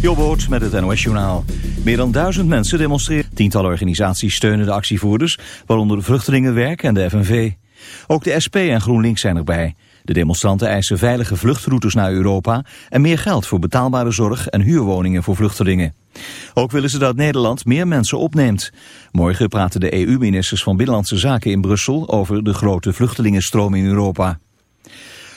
Jobboot met het NOS Journaal. Meer dan duizend mensen demonstreren. Tientallen organisaties steunen de actievoerders, waaronder de Vluchtelingenwerk en de FNV. Ook de SP en GroenLinks zijn erbij. De demonstranten eisen veilige vluchtroutes naar Europa en meer geld voor betaalbare zorg en huurwoningen voor vluchtelingen. Ook willen ze dat Nederland meer mensen opneemt. Morgen praten de EU-ministers van Binnenlandse Zaken in Brussel over de grote vluchtelingenstroom in Europa.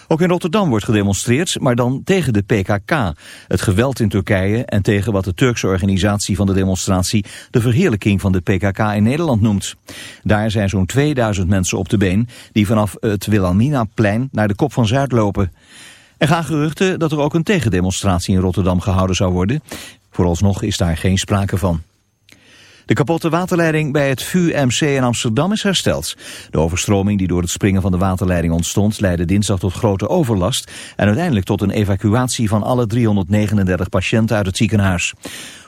Ook in Rotterdam wordt gedemonstreerd, maar dan tegen de PKK. Het geweld in Turkije en tegen wat de Turkse organisatie van de demonstratie de verheerlijking van de PKK in Nederland noemt. Daar zijn zo'n 2000 mensen op de been die vanaf het Wilhelmina-plein naar de Kop van Zuid lopen. Er gaan geruchten dat er ook een tegendemonstratie in Rotterdam gehouden zou worden. Vooralsnog is daar geen sprake van. De kapotte waterleiding bij het VUMC in Amsterdam is hersteld. De overstroming die door het springen van de waterleiding ontstond... leidde dinsdag tot grote overlast... en uiteindelijk tot een evacuatie van alle 339 patiënten uit het ziekenhuis.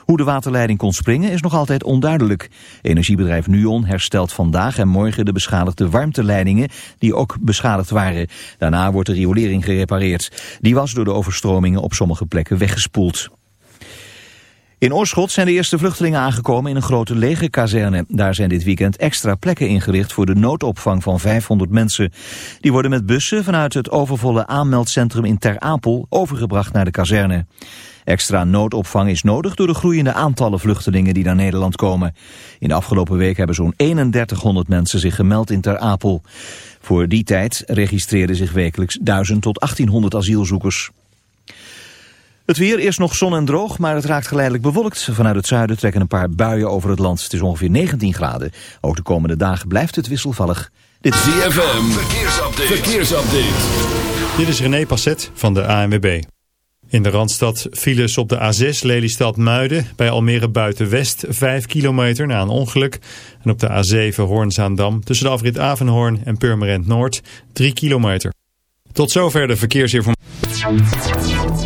Hoe de waterleiding kon springen is nog altijd onduidelijk. Energiebedrijf Nuon herstelt vandaag en morgen de beschadigde warmteleidingen die ook beschadigd waren. Daarna wordt de riolering gerepareerd. Die was door de overstromingen op sommige plekken weggespoeld. In Oorschot zijn de eerste vluchtelingen aangekomen in een grote legerkazerne. Daar zijn dit weekend extra plekken ingericht voor de noodopvang van 500 mensen. Die worden met bussen vanuit het overvolle aanmeldcentrum in Ter Apel overgebracht naar de kazerne. Extra noodopvang is nodig door de groeiende aantallen vluchtelingen die naar Nederland komen. In de afgelopen week hebben zo'n 3100 mensen zich gemeld in Ter Apel. Voor die tijd registreerden zich wekelijks 1000 tot 1800 asielzoekers. Het weer is nog zon en droog, maar het raakt geleidelijk bewolkt. Vanuit het zuiden trekken een paar buien over het land. Het is ongeveer 19 graden. Ook de komende dagen blijft het wisselvallig. Dit is ZFM, verkeersupdate. verkeersupdate. Dit is René Passet van de ANWB. In de Randstad files op de A6 Lelystad-Muiden bij Almere Buiten-West 5 kilometer na een ongeluk. En op de A7 Hoorn-Zaandam tussen de afrit Avenhoorn en Purmerend Noord 3 kilometer. Tot zover de verkeersinformatie.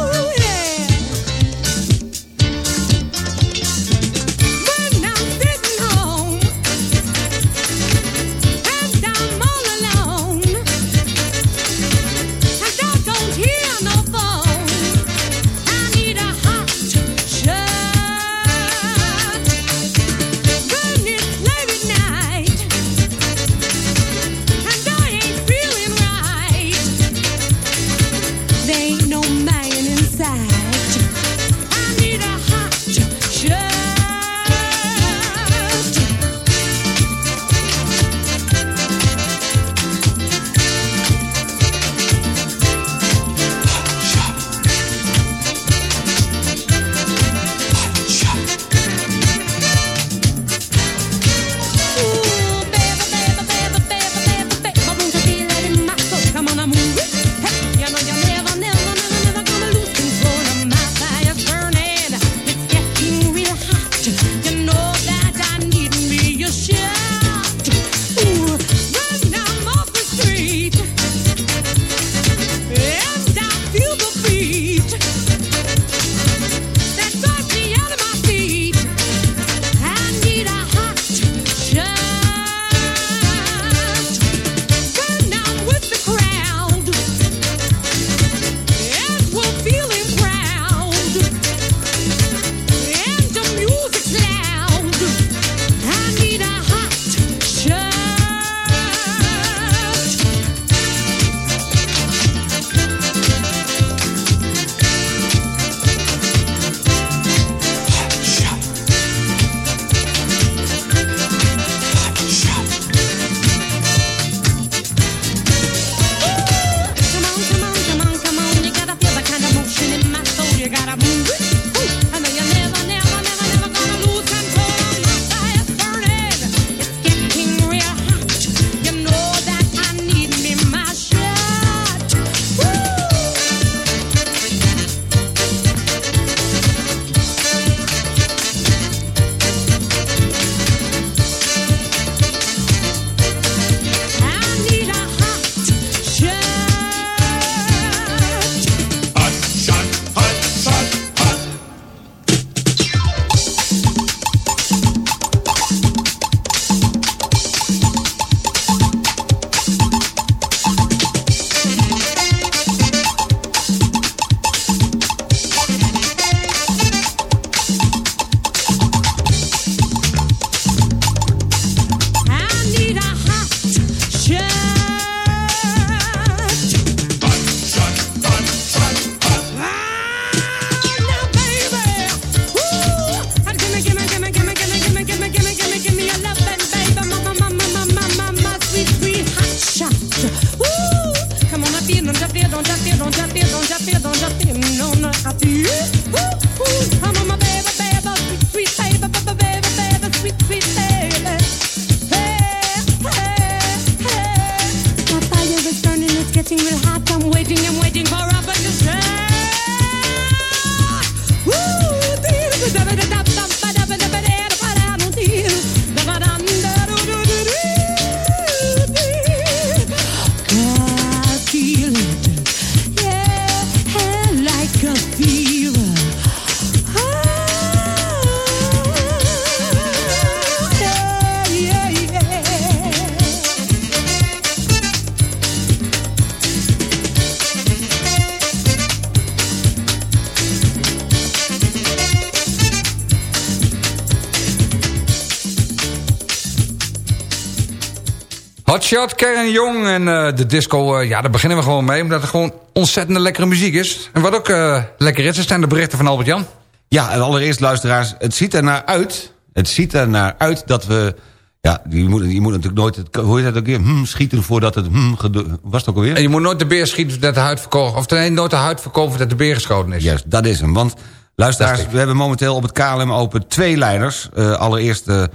Hotshot, Karen Jong en uh, de disco, uh, ja, daar beginnen we gewoon mee. Omdat het gewoon ontzettend lekkere muziek is. En wat ook uh, lekker is, zijn de berichten van Albert-Jan. Ja, en allereerst luisteraars, het ziet er naar uit... het ziet er naar uit dat we... Ja, je moet, je moet natuurlijk nooit... Het, hoe je dat ook weer? Hmm, schieten voordat het... Hmm, was het ook alweer? En je moet nooit de beer schieten dat de huid verkocht... of nee, nooit de huid verkopen dat de beer geschoten is. Juist, dat is hem. Want luisteraars, we hebben momenteel op het KLM Open twee leiders. allereerst de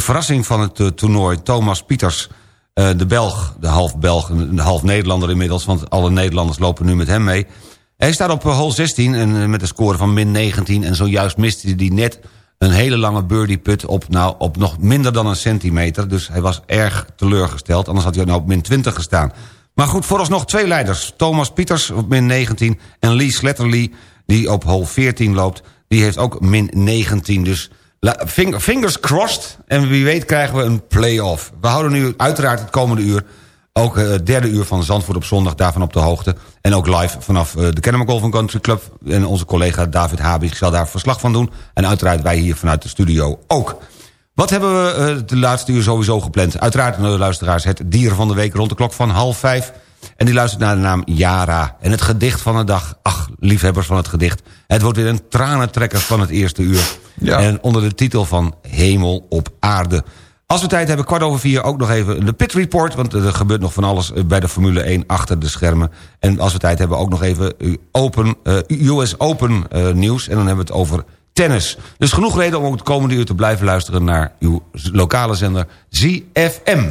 verrassing van het toernooi, Thomas Pieters... Uh, de Belg, de half Belg, de half Nederlander inmiddels... want alle Nederlanders lopen nu met hem mee. Hij staat op hol 16 en uh, met een score van min 19... en zojuist miste hij net een hele lange birdie put op, nou, op nog minder dan een centimeter. Dus hij was erg teleurgesteld, anders had hij nou op min 20 gestaan. Maar goed, vooralsnog twee leiders. Thomas Pieters op min 19 en Lee Sletterly, die op hol 14 loopt... die heeft ook min 19, dus... Fingers crossed. En wie weet krijgen we een play-off. We houden nu uiteraard het komende uur... ook het uh, derde uur van Zandvoort op zondag daarvan op de hoogte. En ook live vanaf uh, de Kennemer Golf Country Club. En onze collega David Habig zal daar verslag van doen. En uiteraard wij hier vanuit de studio ook. Wat hebben we uh, de laatste uur sowieso gepland? Uiteraard, de luisteraars, het dier van de week rond de klok van half vijf. En die luistert naar de naam Yara. En het gedicht van de dag. Ach, liefhebbers van het gedicht. Het wordt weer een tranentrekker van het eerste uur. Ja. En onder de titel van Hemel op aarde. Als we tijd hebben, kwart over vier ook nog even de pit report... want er gebeurt nog van alles bij de Formule 1 achter de schermen. En als we tijd hebben, ook nog even open, uh, US Open uh, nieuws. En dan hebben we het over tennis. Dus genoeg reden om ook het komende uur te blijven luisteren... naar uw lokale zender ZFM.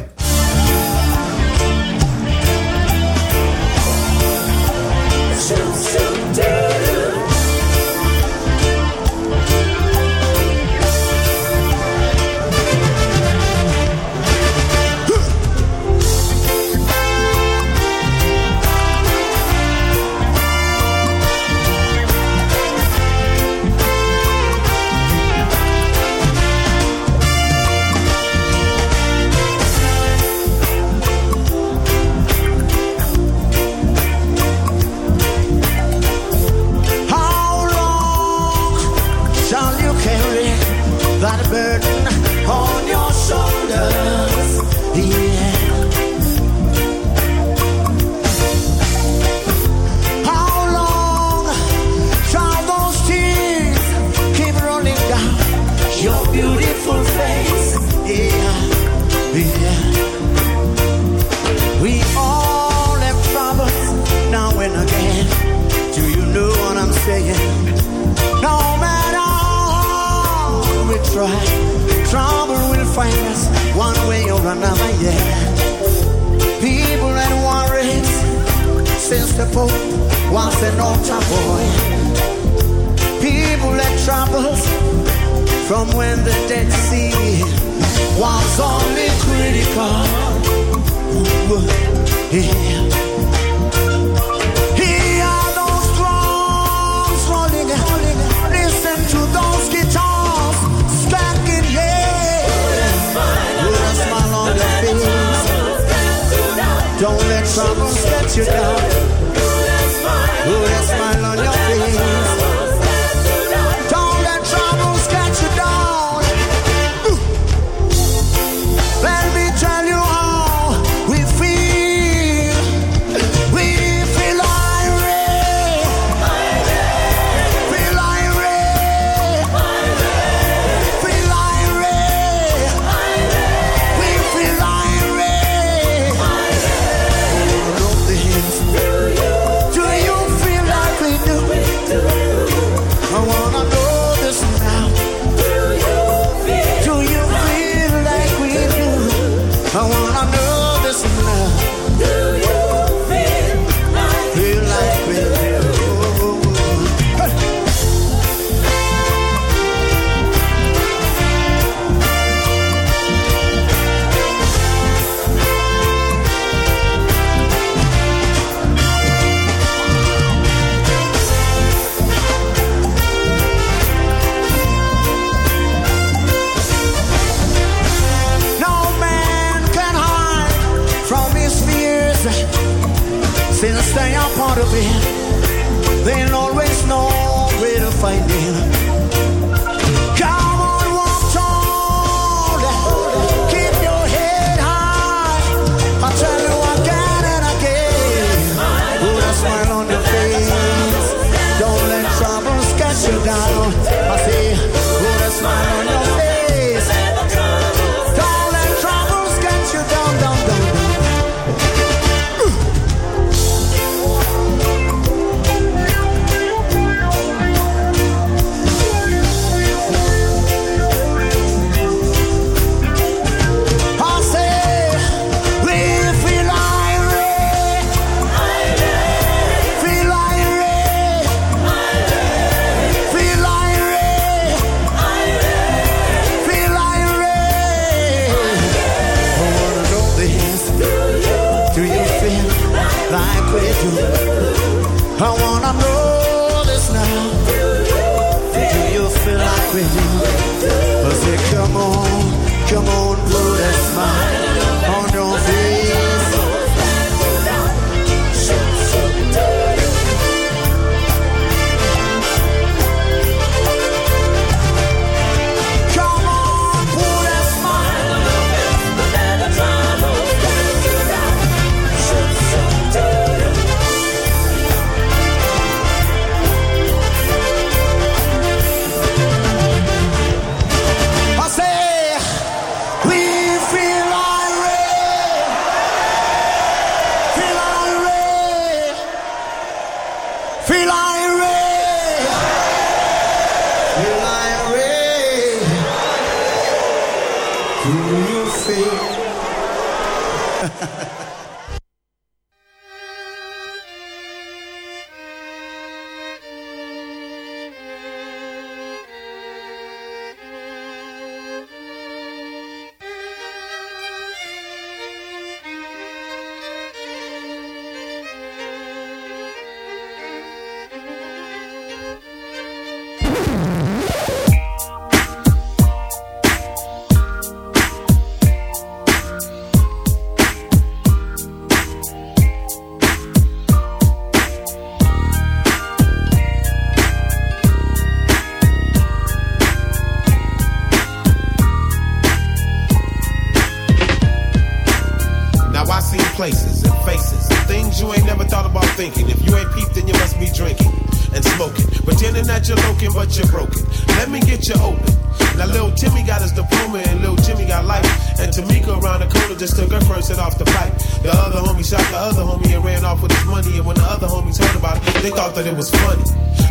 You're broken. Let me get you open. Now little Timmy got his diploma and little Jimmy got life. And Tamika around the corner just took her first hit off the pipe. The other homie shot the other homie and ran off with his money. And when the other homies heard about it, they thought that it was funny.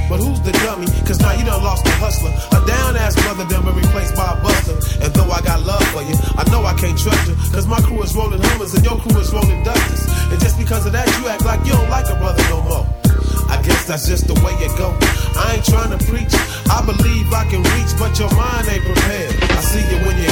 But who's the dummy? Cause now you done lost the hustler. A down ass brother done been replaced by a buster. And though I got love for you, I know I can't trust you. Cause my crew is rolling Hummers and your crew is rolling Dusters. And just because of that, you act like you don't like a brother no more. I guess that's just the way it go. I ain't trying to preach. I believe I can reach, but your mind ain't prepared. I see you when you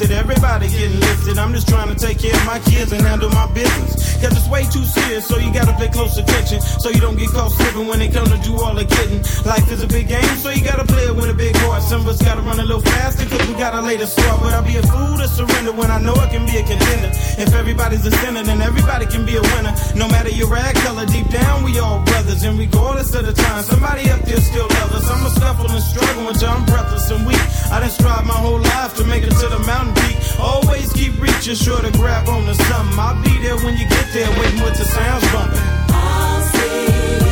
twisted, everybody getting lifted. I'm just trying to take care of my kids and handle my business. Cause it's way too serious, so you gotta pay close attention. So you don't get caught slipping when it come to do all the getting. Life is a big game, so you gotta play it with a big heart. Some of us gotta run a little faster, cause we gotta lay the start. But I'll be a fool to surrender when I know I can be a contender. If everybody's a sinner, then everybody can be a winner. No matter your rag color, deep down we all brothers. And regardless of the time, somebody up there still love us. I'm a scuffle and struggle until I'm breathless and weak. I done strive my whole life to make it to the mountain peak. Always keep reaching, sure to grab on to something. I'll be there when you get there, waiting with the sounds bumping. I'll see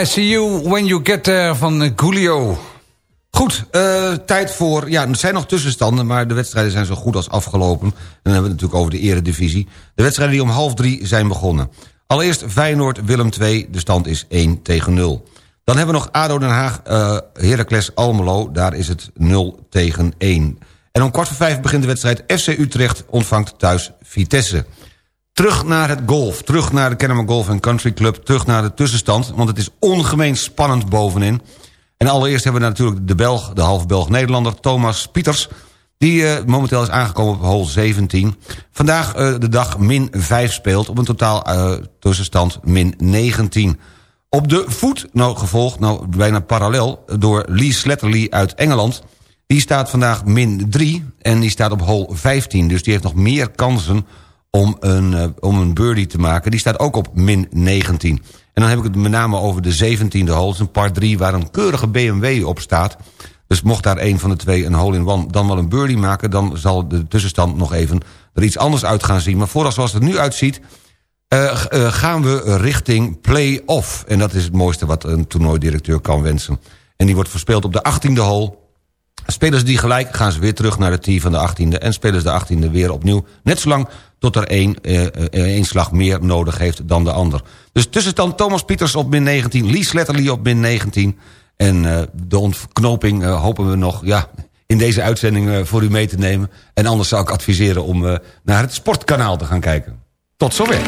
I see you when you get there van Coolio. Goed, eh, tijd voor... Ja, er zijn nog tussenstanden, maar de wedstrijden zijn zo goed als afgelopen. En dan hebben we het natuurlijk over de eredivisie. De wedstrijden die om half drie zijn begonnen. Allereerst Feyenoord-Willem 2, de stand is 1 tegen 0. Dan hebben we nog ADO Den Haag, eh Heracles Almelo, daar is het 0 tegen 1. En om kwart voor vijf begint de wedstrijd FC Utrecht ontvangt thuis Vitesse. Terug naar het golf, terug naar de Kennemer Golf Country Club... terug naar de tussenstand, want het is ongemeen spannend bovenin. En allereerst hebben we natuurlijk de Belg, de half Belg Nederlander... Thomas Pieters, die eh, momenteel is aangekomen op hole 17. Vandaag eh, de dag min 5 speelt, op een totaal eh, tussenstand min 19. Op de voet, nou gevolgd, nou bijna parallel... door Lee Sletterly uit Engeland... Die staat vandaag min 3 en die staat op hole 15. Dus die heeft nog meer kansen om een, eh, om een birdie te maken. Die staat ook op min 19. En dan heb ik het met name over de 17e hole. Een par 3 waar een keurige BMW op staat. Dus mocht daar een van de twee een hole-in-one dan wel een birdie maken... dan zal de tussenstand nog even er iets anders uit gaan zien. Maar vooral zoals het nu uitziet... eh, eh, gaan we richting play-off. En dat is het mooiste wat een toernooidirecteur kan wensen. En die wordt verspeeld op de 18e hole... Spelers die gelijk gaan ze weer terug naar de tee van de 18e... en spelers de 18e weer opnieuw. Net zolang tot er één, eh, eh, één slag meer nodig heeft dan de ander. Dus tussenstand Thomas Pieters op min 19... Lee Sletterly op min 19... en eh, de ontknoping hopen we nog ja, in deze uitzending voor u mee te nemen. En anders zou ik adviseren om naar het sportkanaal te gaan kijken. Tot zover.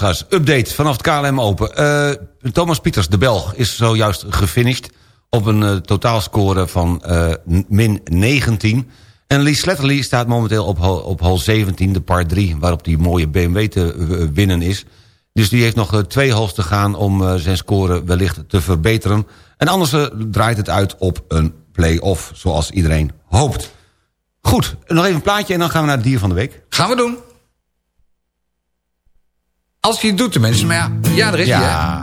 Luisteraars, update vanaf het KLM Open. Eh, Thomas Pieters, de Belg, is zojuist gefinished... op een eh, totaalscore van eh, min 19. En Lee Sletterly staat momenteel op, op hol 17, de par 3... waarop die mooie BMW te winnen is. Dus die heeft nog twee holes te gaan om zijn score wellicht te verbeteren. En anders draait het uit op een play-off, zoals iedereen hoopt. Goed, nog even een plaatje en dan gaan we naar het dier van de week. Gaan we doen. Als je het doet tenminste, maar ja, ja er is? Ja.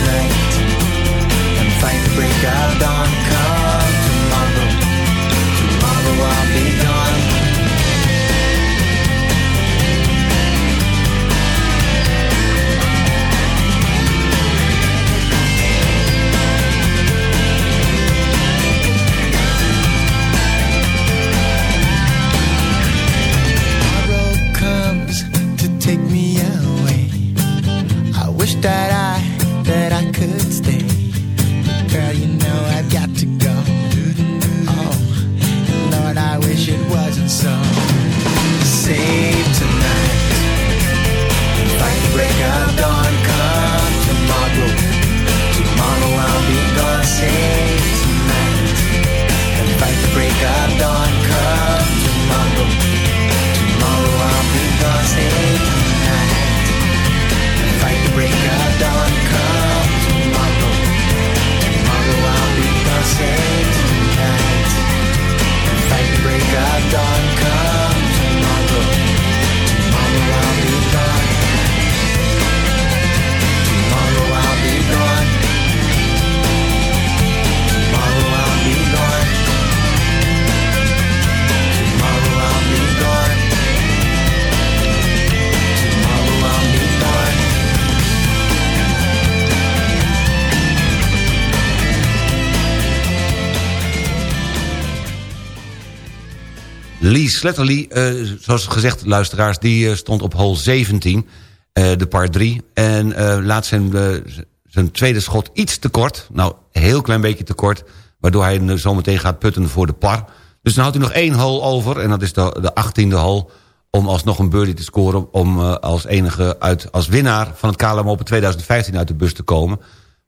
tonight and fight the break of dawn. Break of Lee Sletterly, eh, zoals gezegd, luisteraars, die eh, stond op hole 17, eh, de par 3. En laat zijn, zijn tweede schot iets te kort. Nou, een heel klein beetje te kort. Waardoor hij eh, zometeen gaat putten voor de par. Dus dan houdt hij nog één hole over. En dat is de, de 18e hole. Om alsnog een birdie te scoren. Om als enige uit, als winnaar van het KLM Open 2015 uit de bus te komen.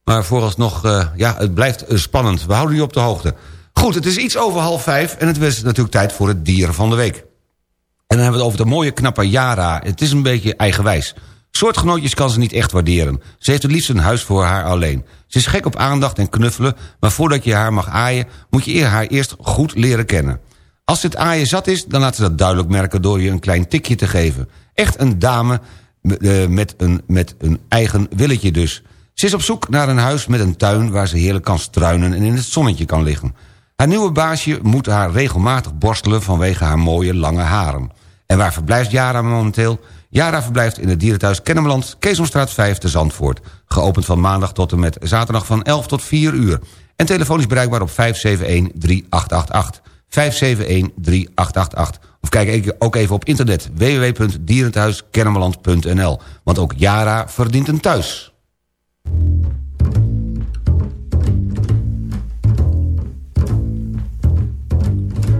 Maar vooralsnog, ja, het blijft spannend. We houden u op de hoogte. Goed, het is iets over half vijf en het is natuurlijk tijd voor het dier van de week. En dan hebben we het over de mooie knappe Yara. Het is een beetje eigenwijs. Soortgenootjes kan ze niet echt waarderen. Ze heeft het liefst een huis voor haar alleen. Ze is gek op aandacht en knuffelen... maar voordat je haar mag aaien... moet je haar eerst goed leren kennen. Als het aaien zat is, dan laat ze dat duidelijk merken... door je een klein tikje te geven. Echt een dame eh, met een, met een eigen willetje dus. Ze is op zoek naar een huis met een tuin... waar ze heerlijk kan struinen en in het zonnetje kan liggen. Haar nieuwe baasje moet haar regelmatig borstelen... vanwege haar mooie lange haren. En waar verblijft Jara momenteel? Jara verblijft in het dierenthuis Kennemerland, Keesomstraat 5 te Zandvoort. Geopend van maandag tot en met zaterdag van 11 tot 4 uur. En telefonisch bereikbaar op 571-3888. 571-3888. Of kijk ook even op internet www.dierenthuiskennemerland.nl. Want ook Jara verdient een thuis.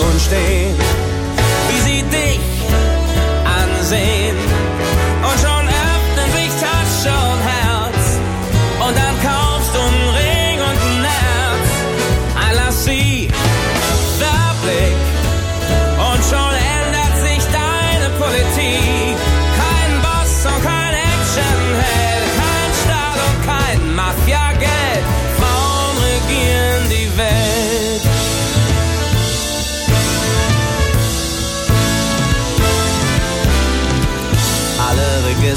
und stehen, wie sie dich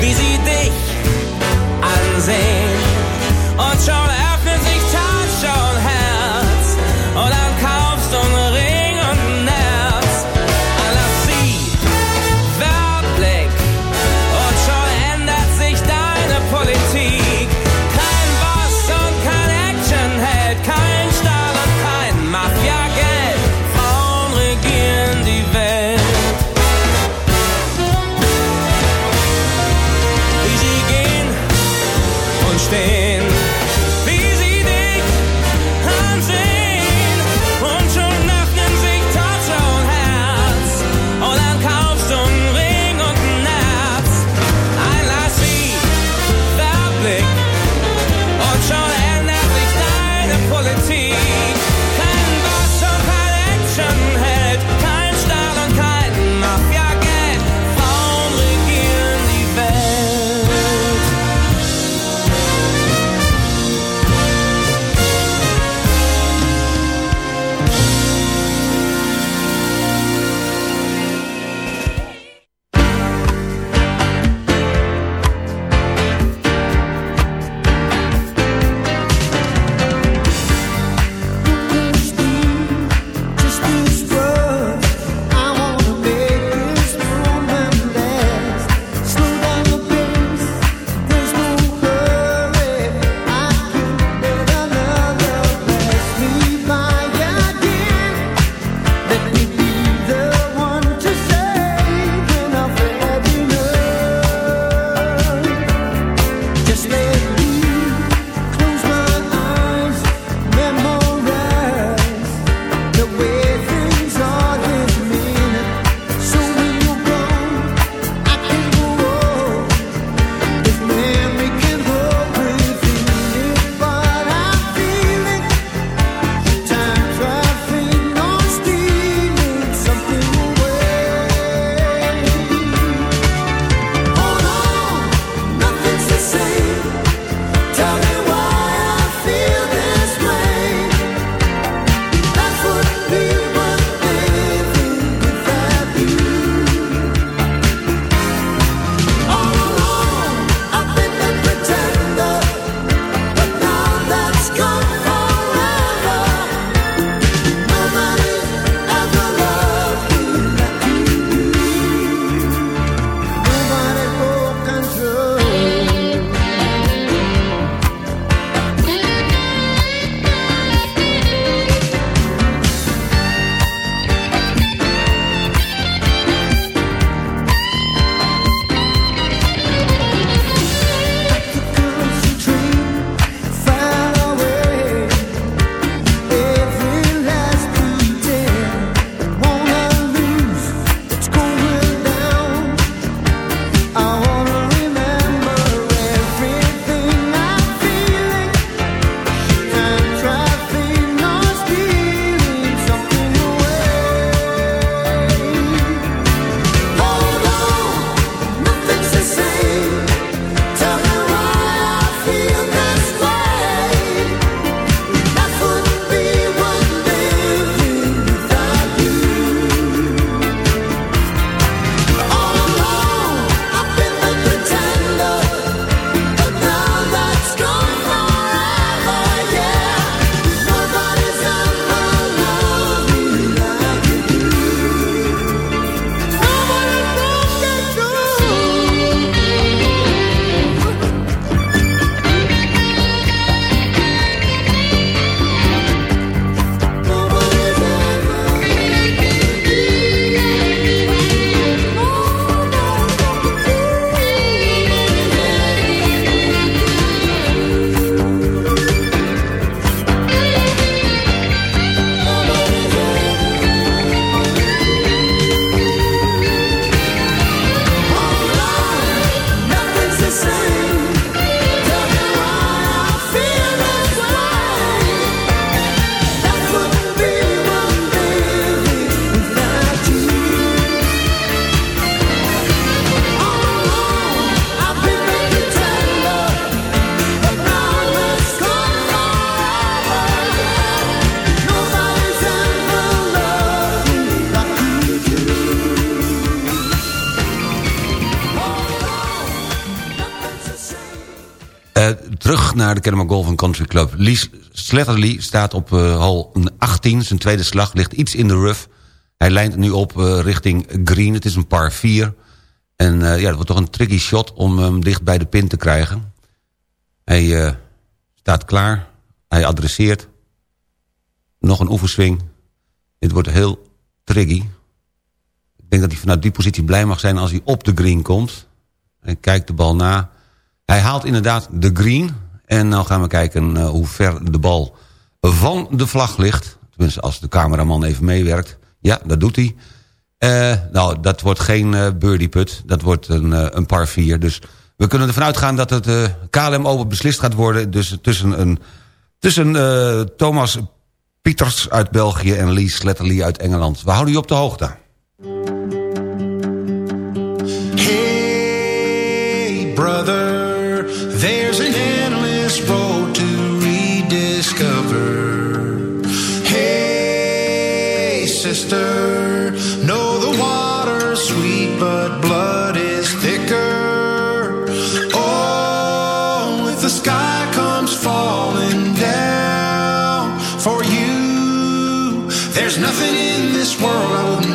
wie sie dich ansehen. Und schon öffnet sich Tasche und Herz. Und come naar de Kennemer Golf Country Club. Lies Sletterly staat op uh, hal 18. Zijn tweede slag ligt iets in de rough. Hij lijnt nu op uh, richting green. Het is een par 4. En uh, ja, het wordt toch een tricky shot om hem dicht bij de pin te krijgen. Hij staat klaar. Hij adresseert. Nog een oefenswing. Dit wordt heel tricky. Ik denk dat hij vanuit die positie blij mag zijn als hij op de green komt. Hij kijkt de bal na. Hij haalt inderdaad de green. En nou gaan we kijken uh, hoe ver de bal van de vlag ligt. Tenminste, als de cameraman even meewerkt. Ja, dat doet hij. Uh, nou, dat wordt geen uh, birdie put. Dat wordt een, een par 4. Dus we kunnen ervan uitgaan dat het KLM Open beslist gaat worden. Dus tussen, een, tussen Thomas Pieters uit België en Lee Sletterly uit Engeland. We houden u op de hoogte. Hey brother, sister, know the water's sweet but blood is thicker. Oh, if the sky comes falling down for you, there's nothing in this world I wouldn't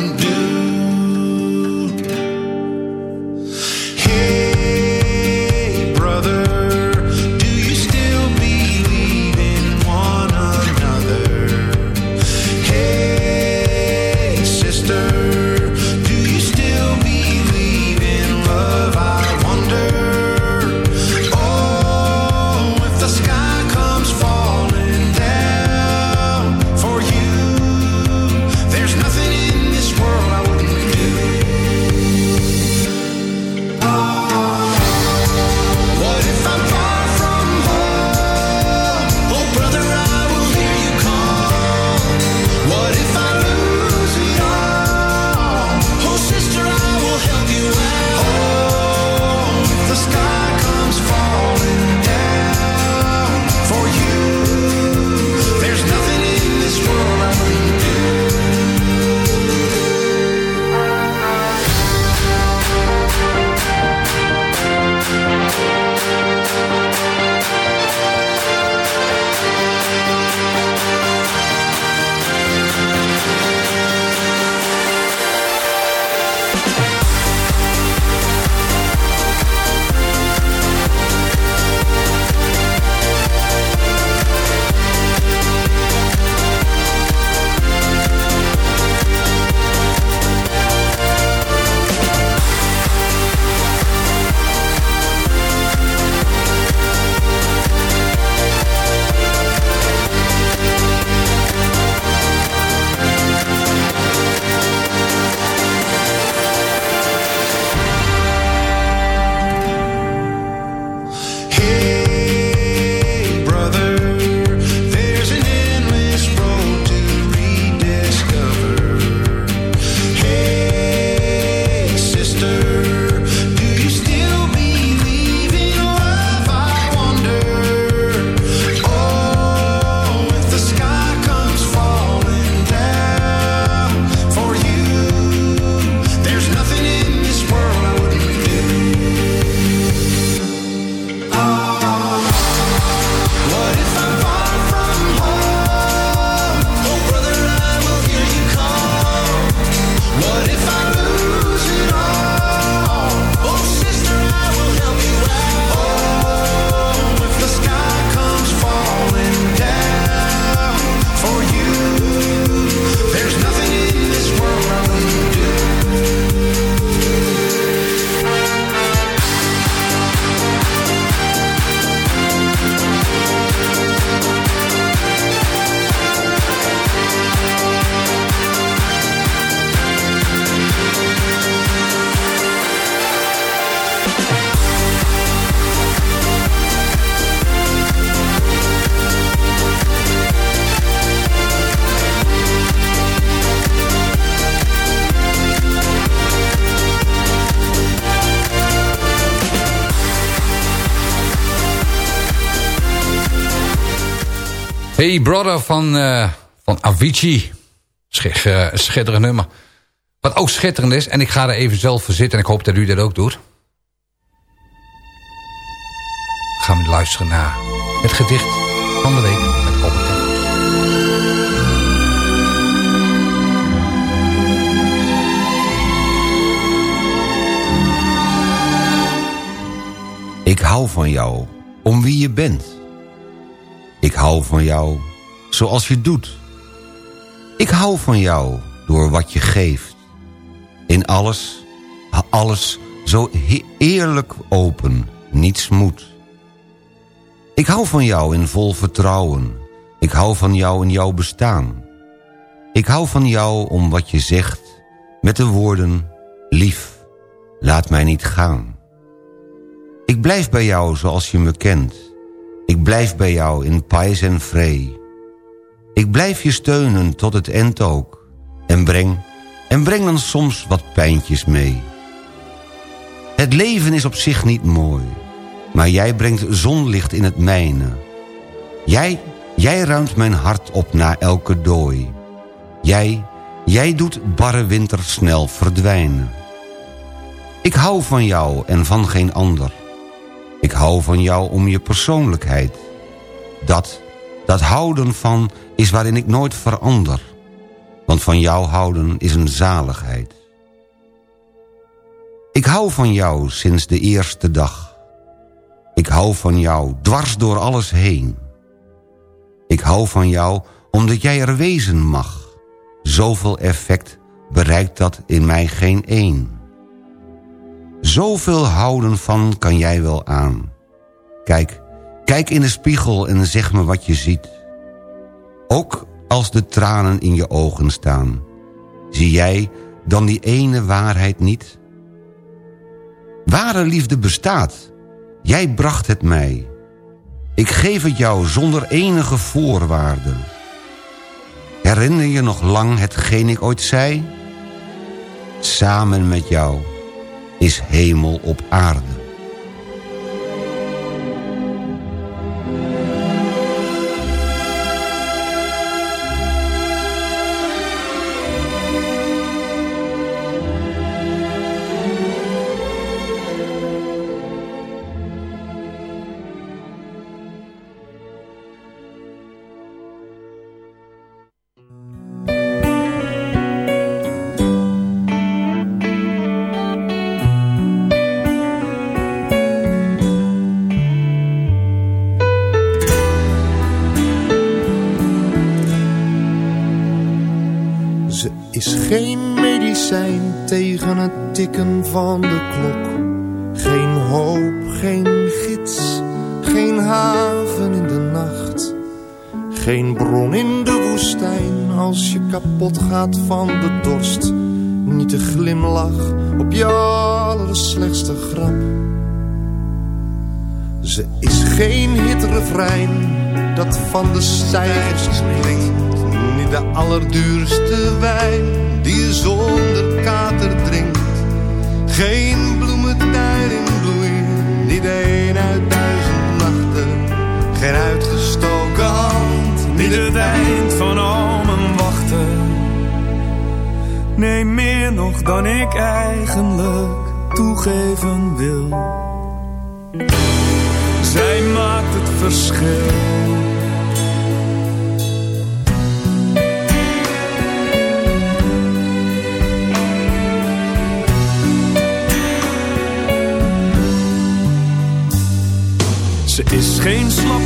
Brother van, eh, van Avicii. Eh, schitterend nummer. Wat ook schitterend is, en ik ga er even zelf voor zitten... en ik hoop dat u dat ook doet. gaan we luisteren naar het gedicht van de week met Vos. Ik hou van jou, om wie je bent. Ik hou van jou, zoals je doet. Ik hou van jou, door wat je geeft. In alles, alles zo eerlijk open, niets moet. Ik hou van jou in vol vertrouwen. Ik hou van jou in jouw bestaan. Ik hou van jou om wat je zegt, met de woorden... Lief, laat mij niet gaan. Ik blijf bij jou zoals je me kent. Ik blijf bij jou in pais en vree. Ik blijf je steunen tot het eind ook. En breng, en breng dan soms wat pijntjes mee. Het leven is op zich niet mooi. Maar jij brengt zonlicht in het mijne. Jij, jij ruimt mijn hart op na elke dooi. Jij, jij doet barre winter snel verdwijnen. Ik hou van jou en van geen ander. Ik hou van jou om je persoonlijkheid. Dat, dat houden van is waarin ik nooit verander. Want van jou houden is een zaligheid. Ik hou van jou sinds de eerste dag. Ik hou van jou dwars door alles heen. Ik hou van jou omdat jij er wezen mag. Zoveel effect bereikt dat in mij geen één. Zoveel houden van kan jij wel aan. Kijk, kijk in de spiegel en zeg me wat je ziet. Ook als de tranen in je ogen staan. Zie jij dan die ene waarheid niet? Ware liefde bestaat. Jij bracht het mij. Ik geef het jou zonder enige voorwaarden. Herinner je nog lang hetgeen ik ooit zei? Samen met jou is hemel op aarde.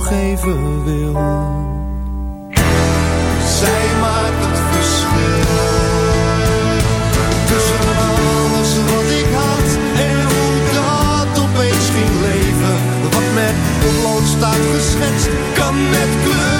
nog wil. Zij maakt het verschil. Tussen alles wat ik had en hoe ik had opeens ging leven. Wat met potlood staat geschetst, kan met kleur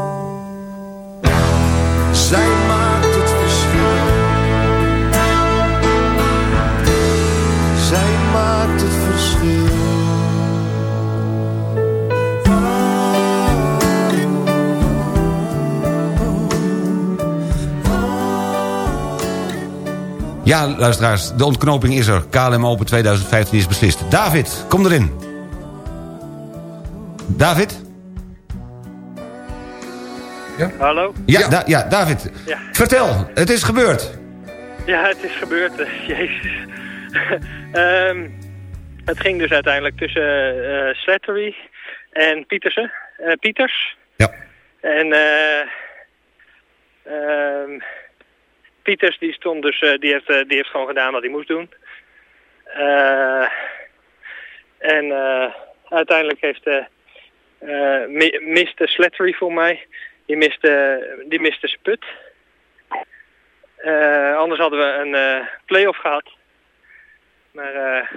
Ja, luisteraars, de ontknoping is er. KLM Open 2015 is beslist. David, kom erin. David? Hallo? Ja, Da- ja David. Ja. Vertel, het is gebeurd. Ja, het is gebeurd. Jezus. Ehm, het ging dus uiteindelijk tussen eh Slattery en Pietersen. eh, Pieters. Ja. En eh ehm, Pieters die stond dus, eh, die, heeft, eh, die heeft gewoon gedaan wat hij moest doen. Eh, en uiteindelijk heeft mi- miste Slattery voor mij. Die miste, die miste zijn put. Eh, anders hadden we een eh play-off gehad. Maar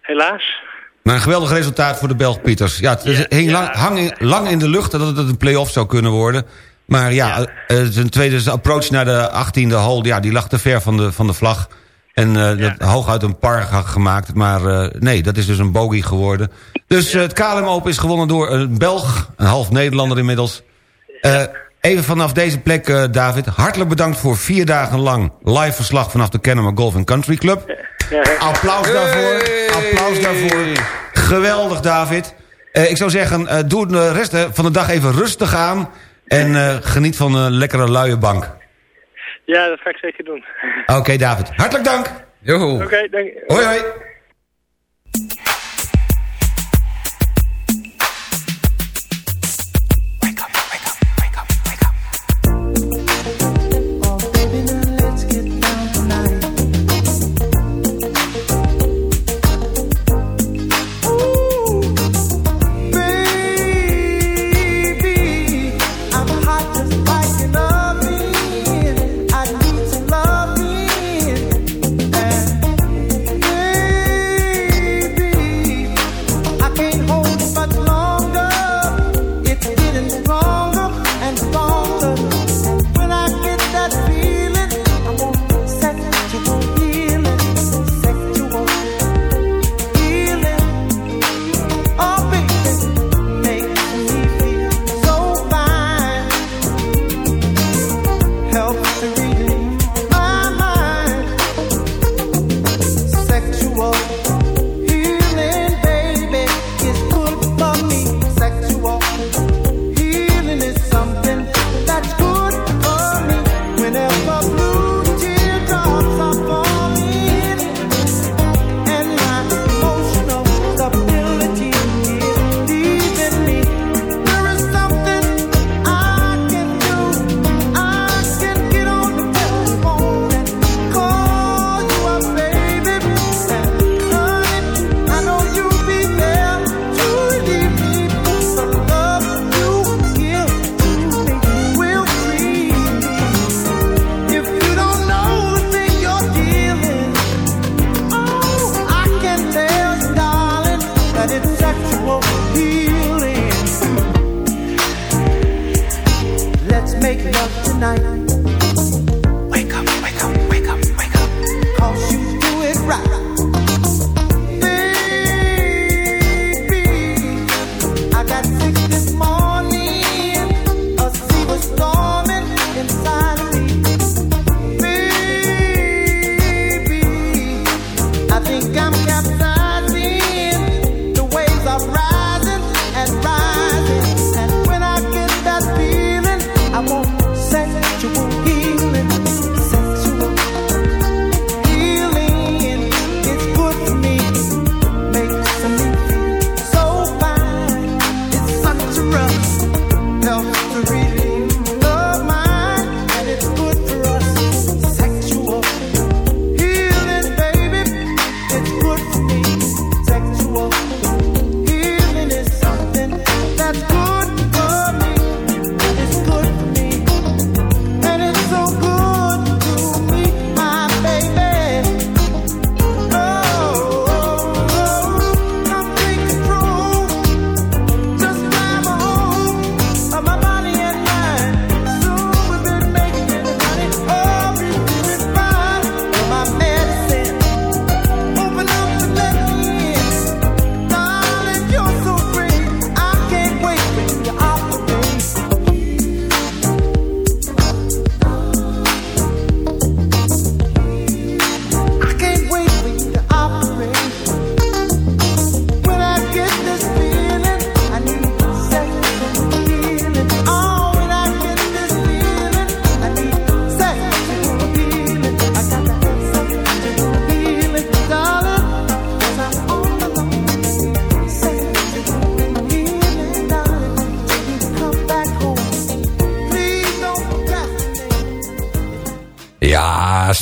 helaas. Maar een geweldig resultaat voor de Belg Pieters. Ja, het hing lang, hang in- lang in de lucht dat het een play-off zou kunnen worden. Maar ja, eh, zijn tweede approach naar de 18e hole... Ja, die lag te ver van de, van de vlag. En eh dat hooguit een par ge- gemaakt. Maar eh, nee, dat is dus een bogey geworden. Dus eh, het KLM Open is gewonnen door een Belg. Een half Nederlander inmiddels. Eh, even vanaf deze plek, eh, David. Hartelijk bedankt voor vier dagen lang live verslag... vanaf de Kennemer Golf Country Club. Applaus daarvoor. Applaus daarvoor. Geweldig, David. Eh, ik zou zeggen, eh, doe de rest eh, van de dag even rustig aan. En eh, geniet van een lekkere luie bank. Ja, dat ga ik zeker doen. Oké, David. Hartelijk dank. Oké, dank Hoi, hoi.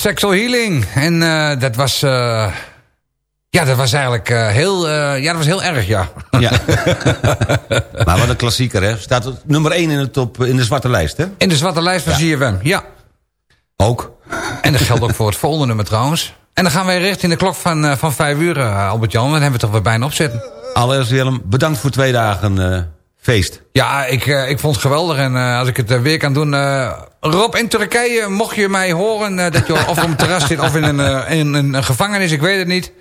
Sexual Healing. En eh, dat was... eh, ja, dat was eigenlijk eh, heel... ja, dat was heel erg, ja. Ja. maar wat een klassieker, hè? Staat op nummer 1 in de, top, in de zwarte lijst, hè? In de zwarte lijst van ZFM, ja. Ook. En dat geldt ook voor het volgende nummer trouwens. En dan gaan wij richting de klok van, van vijf uur, Albert-Jan. Dan hebben we toch weer bijna opzetten. Allereerst Willem, bedankt voor twee dagen feest. Ja, ik, ik vond het geweldig. En als ik het weer kan doen... Rob, in Turkije, mocht je mij horen... eh, dat je of op een terras zit of in een, eh, in een, gevangenis, ik weet het niet.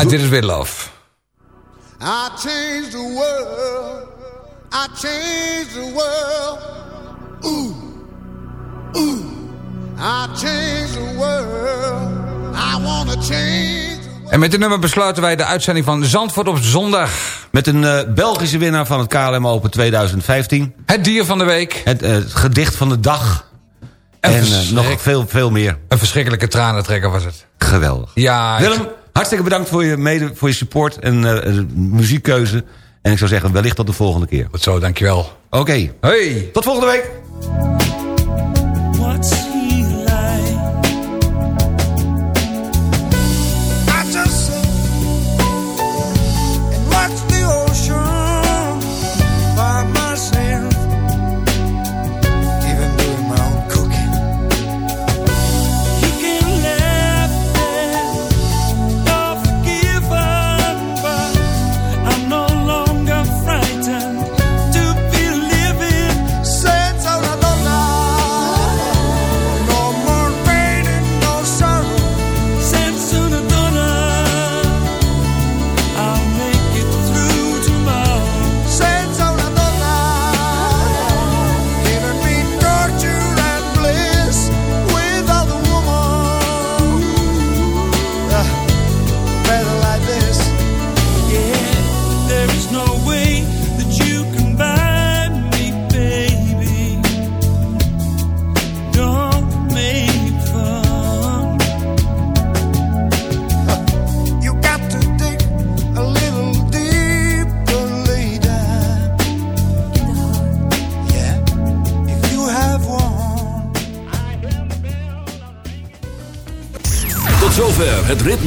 I did it with love. I changed the world. I changed the world. Ooh, ooh. I changed the world. I wanna change. En met dit nummer besluiten wij de uitzending van Zandvoort op zondag. Met een eh, Belgische winnaar van het KLM Open 2015. Het dier van de week. Het eh, gedicht van de dag. En, eh, nog veel, veel meer. Een verschrikkelijke tranentrekker was het. Geweldig. Ja, ik- Willem, hartstikke bedankt voor je, mede, voor je support en muziekkeuze. En ik zou zeggen, wellicht tot de volgende keer. Goed zo, dankjewel. Oké, Hey. tot volgende week.